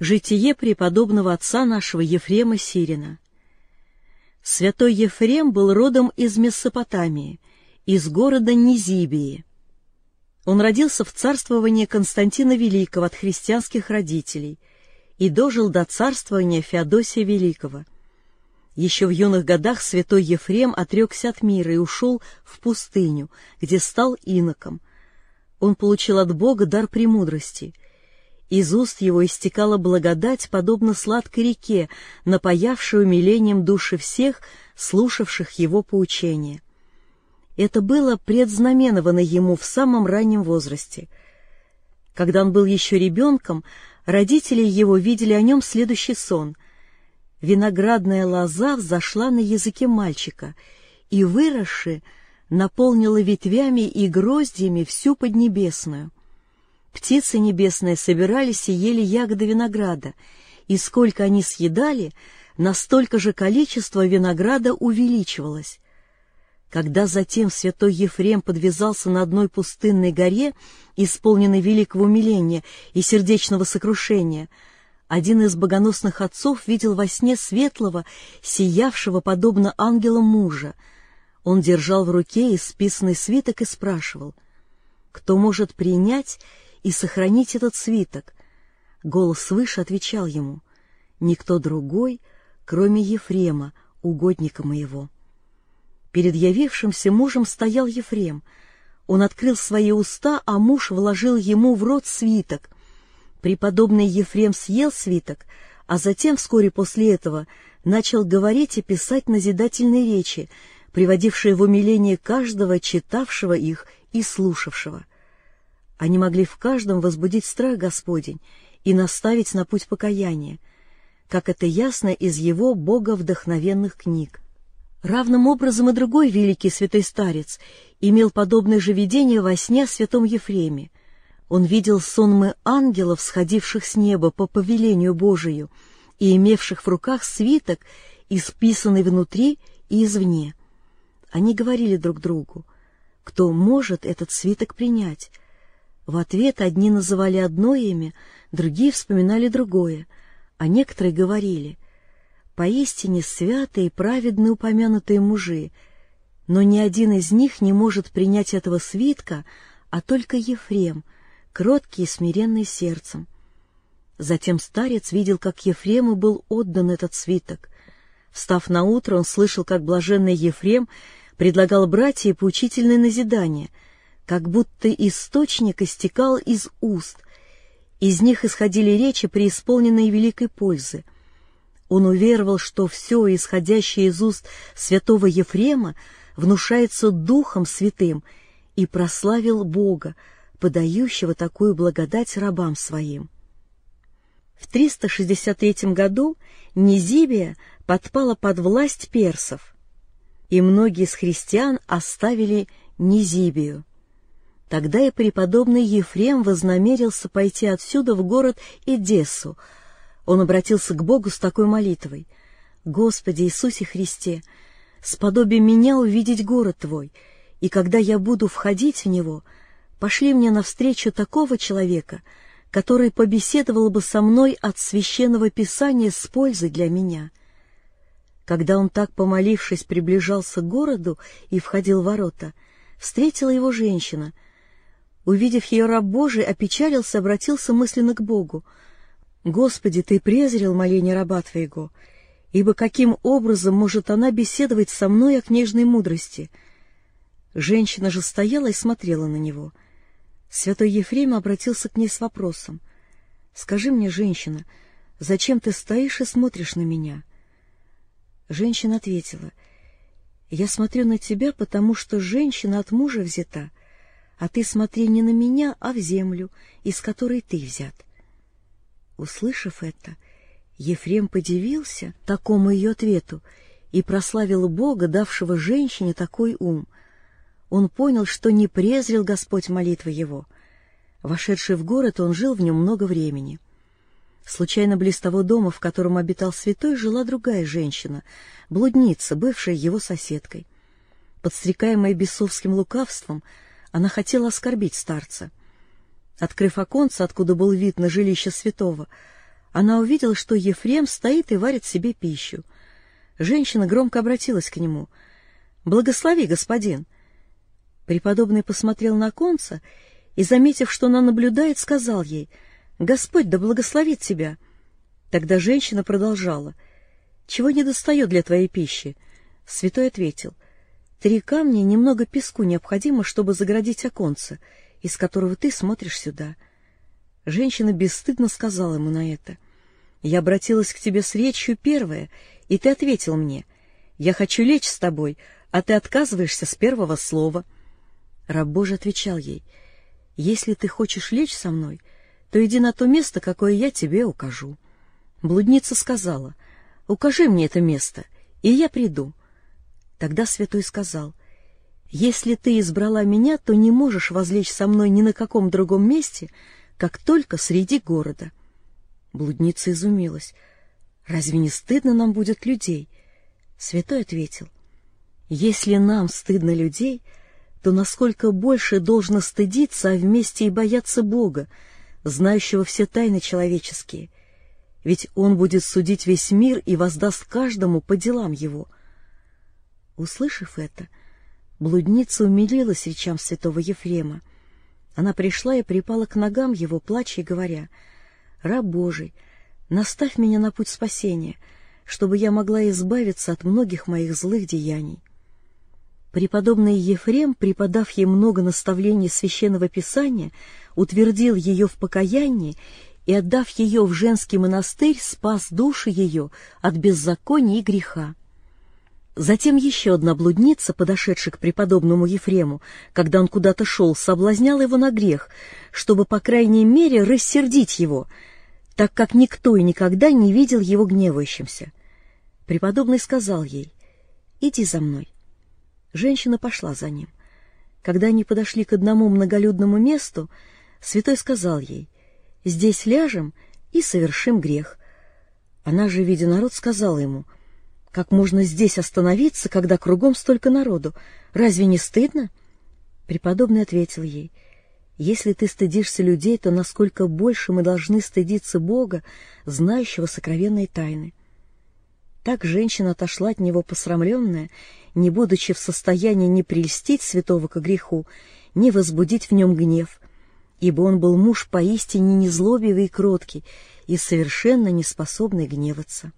Житие преподобного отца нашего Ефрема Сирина. Святой Ефрем был родом из Месопотамии, из города Низибии. Он родился в царствовании Константина Великого от христианских родителей и дожил до царствования Феодосия Великого. Еще в юных годах святой Ефрем отрекся от мира и ушел в пустыню, где стал иноком. Он получил от Бога дар премудрости — из уст его истекала благодать, подобно сладкой реке, напаявшей умилением души всех, слушавших его поучения. Это было предзнаменовано ему в самом раннем возрасте. Когда он был еще ребенком, родители его видели о нем следующий сон. Виноградная лоза взошла на языке мальчика и, выросши, наполнила ветвями и гроздьями всю Поднебесную. Птицы небесные собирались и ели ягоды винограда, и сколько они съедали, настолько же количество винограда увеличивалось. Когда затем святой Ефрем подвязался на одной пустынной горе, исполненной великого умиления и сердечного сокрушения, один из богоносных отцов видел во сне светлого, сиявшего подобно ангелам мужа. Он держал в руке исписанный свиток и спрашивал, «Кто может принять и сохранить этот свиток. Голос свыше отвечал ему, «Никто другой, кроме Ефрема, угодника моего». Перед явившимся мужем стоял Ефрем. Он открыл свои уста, а муж вложил ему в рот свиток. Преподобный Ефрем съел свиток, а затем, вскоре после этого, начал говорить и писать назидательные речи, приводившие в умиление каждого, читавшего их и слушавшего. Они могли в каждом возбудить страх Господень и наставить на путь покаяния, как это ясно из его боговдохновенных книг. Равным образом и другой великий святой старец имел подобное же видение во сне о святом Ефреме. Он видел сонмы ангелов, сходивших с неба по повелению Божию и имевших в руках свиток, исписанный внутри и извне. Они говорили друг другу, кто может этот свиток принять, в ответ одни называли одно имя, другие вспоминали другое, а некоторые говорили «Поистине святые и праведны упомянутые мужи, но ни один из них не может принять этого свитка, а только Ефрем, кроткий и смиренный сердцем». Затем старец видел, как Ефрему был отдан этот свиток. Встав на утро, он слышал, как блаженный Ефрем предлагал братьям поучительное назидание — как будто источник истекал из уст. Из них исходили речи, преисполненные великой пользы. Он уверовал, что все, исходящее из уст святого Ефрема, внушается Духом Святым, и прославил Бога, подающего такую благодать рабам своим. В 363 году Низибия подпала под власть персов, и многие из христиан оставили Низибию. Тогда и преподобный Ефрем вознамерился пойти отсюда в город Эдессу. Он обратился к Богу с такой молитвой. «Господи Иисусе Христе, сподоби меня увидеть город Твой, и когда я буду входить в него, пошли мне навстречу такого человека, который побеседовал бы со мной от священного писания с пользой для меня». Когда он так, помолившись, приближался к городу и входил в ворота, встретила его женщина — Увидев ее раб Божий, опечалился, обратился мысленно к Богу. «Господи, Ты презрел моление раба Твоего, ибо каким образом может она беседовать со мной о книжной мудрости?» Женщина же стояла и смотрела на него. Святой Ефрем обратился к ней с вопросом. «Скажи мне, женщина, зачем ты стоишь и смотришь на меня?» Женщина ответила, «Я смотрю на тебя, потому что женщина от мужа взята» а ты смотри не на меня, а в землю, из которой ты взят. Услышав это, Ефрем подивился такому ее ответу и прославил Бога, давшего женщине такой ум. Он понял, что не презрел Господь молитвы его. Вошедший в город, он жил в нем много времени. Случайно близ того дома, в котором обитал святой, жила другая женщина, блудница, бывшая его соседкой. Подстрекаемая бесовским лукавством, она хотела оскорбить старца. Открыв оконце, откуда был вид на жилище святого, она увидела, что Ефрем стоит и варит себе пищу. Женщина громко обратилась к нему. «Благослови, господин!» Преподобный посмотрел на конца и, заметив, что она наблюдает, сказал ей, «Господь да благословит тебя!» Тогда женщина продолжала, «Чего не достает для твоей пищи?» Святой ответил, «Три камня и немного песку необходимо, чтобы заградить оконце, из которого ты смотришь сюда». Женщина бесстыдно сказала ему на это. «Я обратилась к тебе с речью первая, и ты ответил мне, «Я хочу лечь с тобой, а ты отказываешься с первого слова». Раб Божий отвечал ей, «Если ты хочешь лечь со мной, то иди на то место, какое я тебе укажу». Блудница сказала, «Укажи мне это место, и я приду». Тогда святой сказал, «Если ты избрала меня, то не можешь возлечь со мной ни на каком другом месте, как только среди города. Блудница изумилась. «Разве не стыдно нам будет людей?» Святой ответил. «Если нам стыдно людей, то насколько больше должно стыдиться, а вместе и бояться Бога, знающего все тайны человеческие. Ведь Он будет судить весь мир и воздаст каждому по делам его». Услышав это, блудница умилилась речам святого Ефрема. Она пришла и припала к ногам его, плача и говоря, «Раб Божий, наставь меня на путь спасения, чтобы я могла избавиться от многих моих злых деяний». Преподобный Ефрем, преподав ей много наставлений священного писания, утвердил ее в покаянии и, отдав ее в женский монастырь, спас души ее от беззакония и греха. Затем еще одна блудница, подошедшая к преподобному Ефрему, когда он куда-то шел, соблазняла его на грех, чтобы, по крайней мере, рассердить его, так как никто и никогда не видел его гневающимся. Преподобный сказал ей, «Иди за мной». Женщина пошла за ним. Когда они подошли к одному многолюдному месту, святой сказал ей, «Здесь ляжем и совершим грех». Она же, видя народ, сказала ему, — как можно здесь остановиться, когда кругом столько народу? Разве не стыдно? Преподобный ответил ей, если ты стыдишься людей, то насколько больше мы должны стыдиться Бога, знающего сокровенные тайны. Так женщина отошла от него посрамленная, не будучи в состоянии ни прельстить святого к греху, ни возбудить в нем гнев, ибо он был муж поистине незлобивый и кроткий и совершенно не способный гневаться.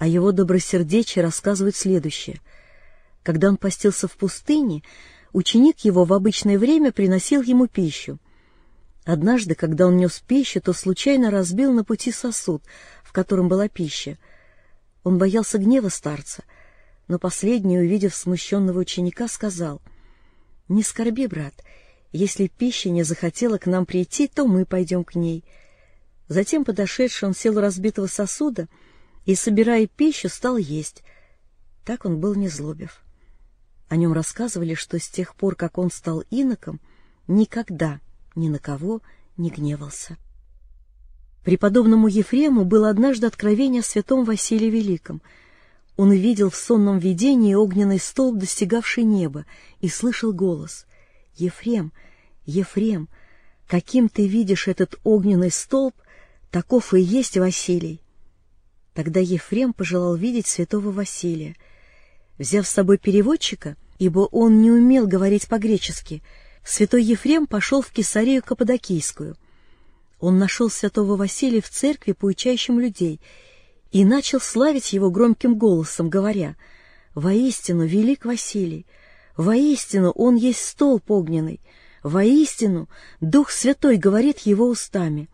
О его добросердечии рассказывают следующее. Когда он постился в пустыне, ученик его в обычное время приносил ему пищу. Однажды, когда он нес пищу, то случайно разбил на пути сосуд, в котором была пища. Он боялся гнева старца, но последний, увидев смущенного ученика, сказал, «Не скорби, брат, если пища не захотела к нам прийти, то мы пойдем к ней». Затем подошедший он сел у разбитого сосуда — и, собирая пищу, стал есть. Так он был незлобив. О нем рассказывали, что с тех пор, как он стал иноком, никогда ни на кого не гневался. Преподобному Ефрему было однажды откровение о святом Василии Великом. Он увидел в сонном видении огненный столб, достигавший неба, и слышал голос «Ефрем, Ефрем, каким ты видишь этот огненный столб, таков и есть Василий». Тогда Ефрем пожелал видеть святого Василия. Взяв с собой переводчика, ибо он не умел говорить по-гречески, святой Ефрем пошел в Кесарию Каппадокийскую. Он нашел святого Василия в церкви, поучающим людей, и начал славить его громким голосом, говоря, «Воистину, велик Василий! Воистину, он есть столб огненный! Воистину, Дух Святой говорит его устами!»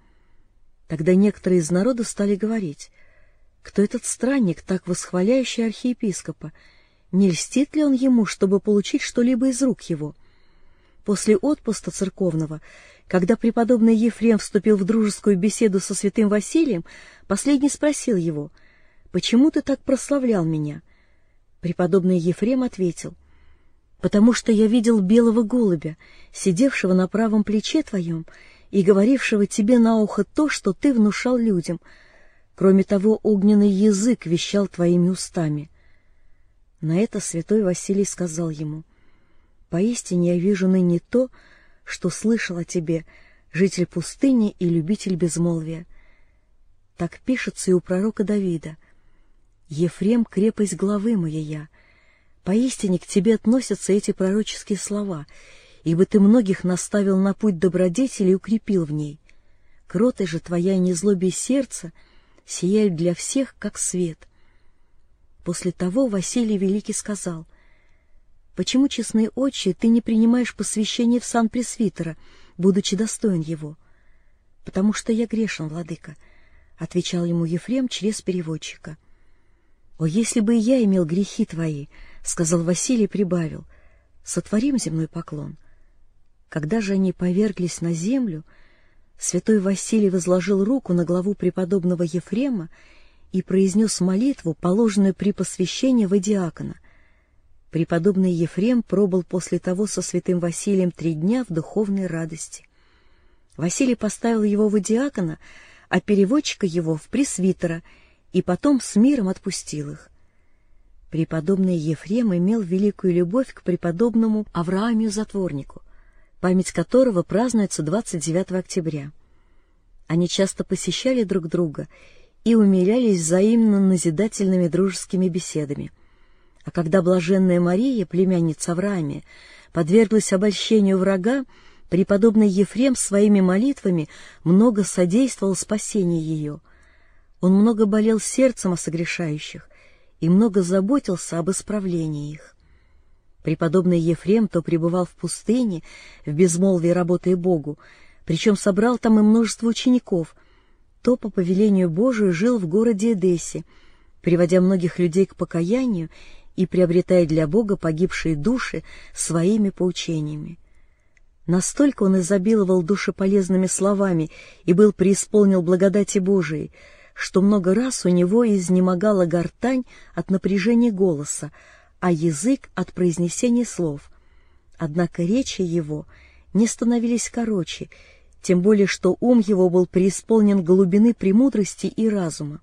Тогда некоторые из народа стали говорить, кто этот странник, так восхваляющий архиепископа? Не льстит ли он ему, чтобы получить что-либо из рук его? После отпуста церковного, когда преподобный Ефрем вступил в дружескую беседу со святым Василием, последний спросил его, «Почему ты так прославлял меня?» Преподобный Ефрем ответил, «Потому что я видел белого голубя, сидевшего на правом плече твоем и говорившего тебе на ухо то, что ты внушал людям — Кроме того, огненный язык вещал твоими устами. На это святой Василий сказал ему, «Поистине я вижу ныне то, что слышал о тебе, житель пустыни и любитель безмолвия. Так пишется и у пророка Давида. «Ефрем — крепость главы моя Поистине к тебе относятся эти пророческие слова, ибо ты многих наставил на путь добродетели и укрепил в ней. Кротая же твоя и незлобие сердца сияют для всех, как свет». После того Василий Великий сказал, «Почему, честный отче, ты не принимаешь посвящение в сан пресвитера, будучи достоин его?» «Потому что я грешен, владыка», — отвечал ему Ефрем через переводчика. «О, если бы и я имел грехи твои», — сказал Василий прибавил, — «сотворим земной поклон». Когда же они поверглись на землю, святой Василий возложил руку на главу преподобного Ефрема и произнес молитву, положенную при посвящении в диакона. Преподобный Ефрем пробыл после того со святым Василием три дня в духовной радости. Василий поставил его в диакона, а переводчика его в пресвитера, и потом с миром отпустил их. Преподобный Ефрем имел великую любовь к преподобному Авраамию Затворнику, память которого празднуется 29 октября. Они часто посещали друг друга и умилялись взаимно назидательными дружескими беседами. А когда блаженная Мария, племянница Авраамия, подверглась обольщению врага, преподобный Ефрем своими молитвами много содействовал спасению ее. Он много болел сердцем о согрешающих и много заботился об исправлении их. Преподобный Ефрем то пребывал в пустыне, в безмолвии работая Богу, причем собрал там и множество учеников — то по повелению Божию жил в городе Эдессе, приводя многих людей к покаянию и приобретая для Бога погибшие души своими поучениями. Настолько он изобиловал душеполезными словами и был преисполнил благодати Божией, что много раз у него изнемогала гортань от напряжения голоса, а язык от произнесения слов. Однако речи его не становились короче, тем более что ум его был преисполнен глубины премудрости и разума.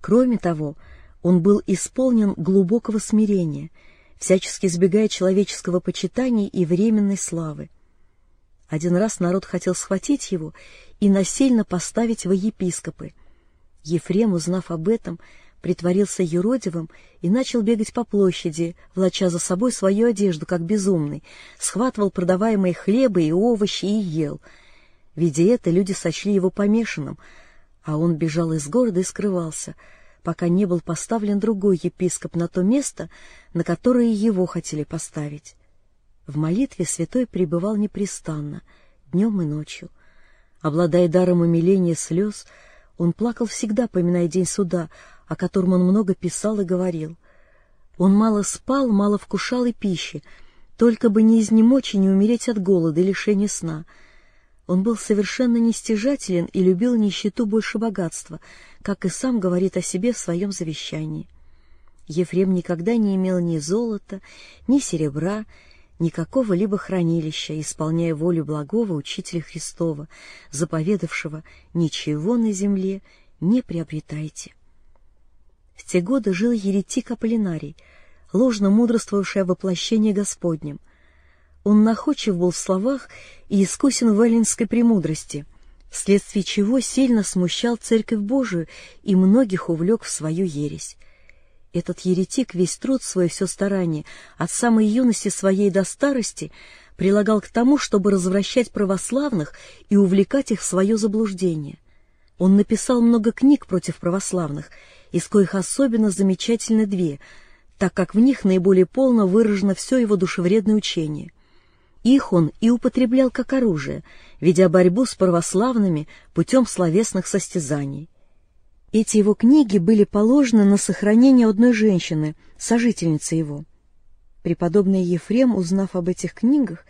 Кроме того, он был исполнен глубокого смирения, всячески избегая человеческого почитания и временной славы. Один раз народ хотел схватить его и насильно поставить во епископы. Ефрем, узнав об этом, притворился юродивым и начал бегать по площади, влача за собой свою одежду, как безумный, схватывал продаваемые хлебы и овощи и ел — Видя это, люди сочли его помешанным, а он бежал из города и скрывался, пока не был поставлен другой епископ на то место, на которое его хотели поставить. В молитве святой пребывал непрестанно, днем и ночью. Обладая даром умиления слез, он плакал всегда, поминая день суда, о котором он много писал и говорил. Он мало спал, мало вкушал и пищи, только бы не изнемочь и не умереть от голода и лишения сна — он был совершенно нестяжателен и любил нищету больше богатства, как и сам говорит о себе в своем завещании. Ефрем никогда не имел ни золота, ни серебра, ни какого-либо хранилища, исполняя волю благого Учителя Христова, заповедавшего «Ничего на земле не приобретайте». В те годы жил еретик Аполлинарий, ложно мудрствовавший о воплощении Господнем, он находчив был в словах и искусен в эллинской премудрости, вследствие чего сильно смущал Церковь Божию и многих увлек в свою ересь. Этот еретик весь труд свой, все старание, от самой юности своей до старости, прилагал к тому, чтобы развращать православных и увлекать их в свое заблуждение. Он написал много книг против православных, из коих особенно замечательны две, так как в них наиболее полно выражено все его душевредное учение. Их он и употреблял как оружие, ведя борьбу с православными путем словесных состязаний. Эти его книги были положены на сохранение одной женщины, сожительницы его. Преподобный Ефрем, узнав об этих книгах,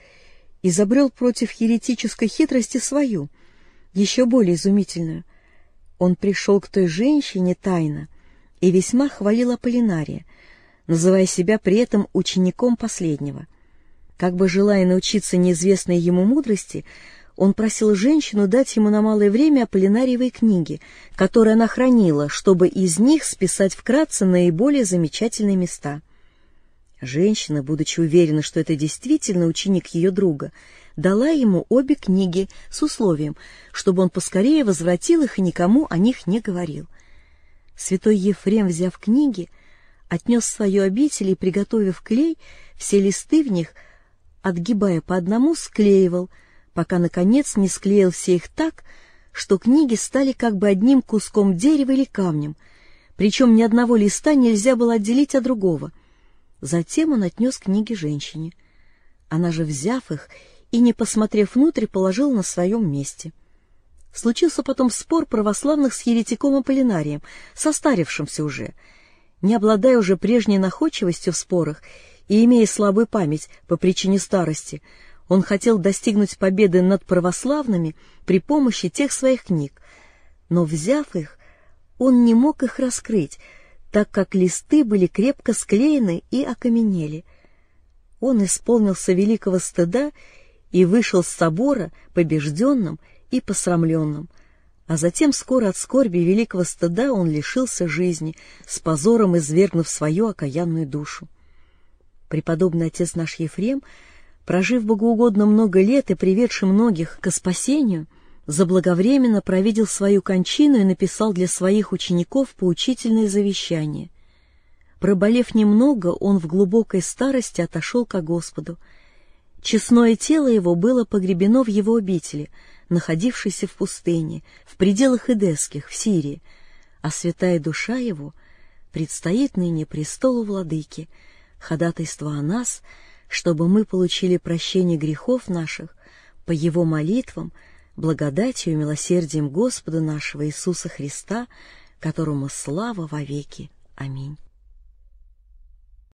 изобрел против еретической хитрости свою, еще более изумительную. Он пришел к той женщине тайно и весьма хвалил Аполлинария, называя себя при этом учеником последнего — как бы желая научиться неизвестной ему мудрости, он просил женщину дать ему на малое время Аполлинариевой книги, которые она хранила, чтобы из них списать вкратце наиболее замечательные места. Женщина, будучи уверена, что это действительно ученик ее друга, дала ему обе книги с условием, чтобы он поскорее возвратил их и никому о них не говорил. Святой Ефрем, взяв книги, отнес в свою обитель и, приготовив клей, все листы в них, отгибая по одному, склеивал, пока, наконец, не склеил все их так, что книги стали как бы одним куском дерева или камнем, причем ни одного листа нельзя было отделить от другого. Затем он отнес книги женщине. Она же, взяв их и, не посмотрев внутрь, положила на своем месте. Случился потом спор православных с еретиком Аполлинарием, состарившимся уже. Не обладая уже прежней находчивостью в спорах и имея слабую память по причине старости, он хотел достигнуть победы над православными при помощи тех своих книг, но, взяв их, он не мог их раскрыть, так как листы были крепко склеены и окаменели. Он исполнился великого стыда и вышел с собора побежденным и посрамленным, а затем скоро от скорби великого стыда он лишился жизни, с позором извергнув свою окаянную душу. Преподобный отец наш Ефрем — прожив богоугодно много лет и приведший многих к спасению, заблаговременно провидел свою кончину и написал для своих учеников поучительное завещание. Проболев немного, он в глубокой старости отошел ко Господу. Честное тело его было погребено в его обители, находившейся в пустыне, в пределах Эдесских, в Сирии, а святая душа его предстоит ныне престолу владыки, ходатайство о нас — чтобы мы получили прощение грехов наших по Его молитвам, благодатью и милосердием Господа нашего Иисуса Христа, которому слава вовеки. Аминь.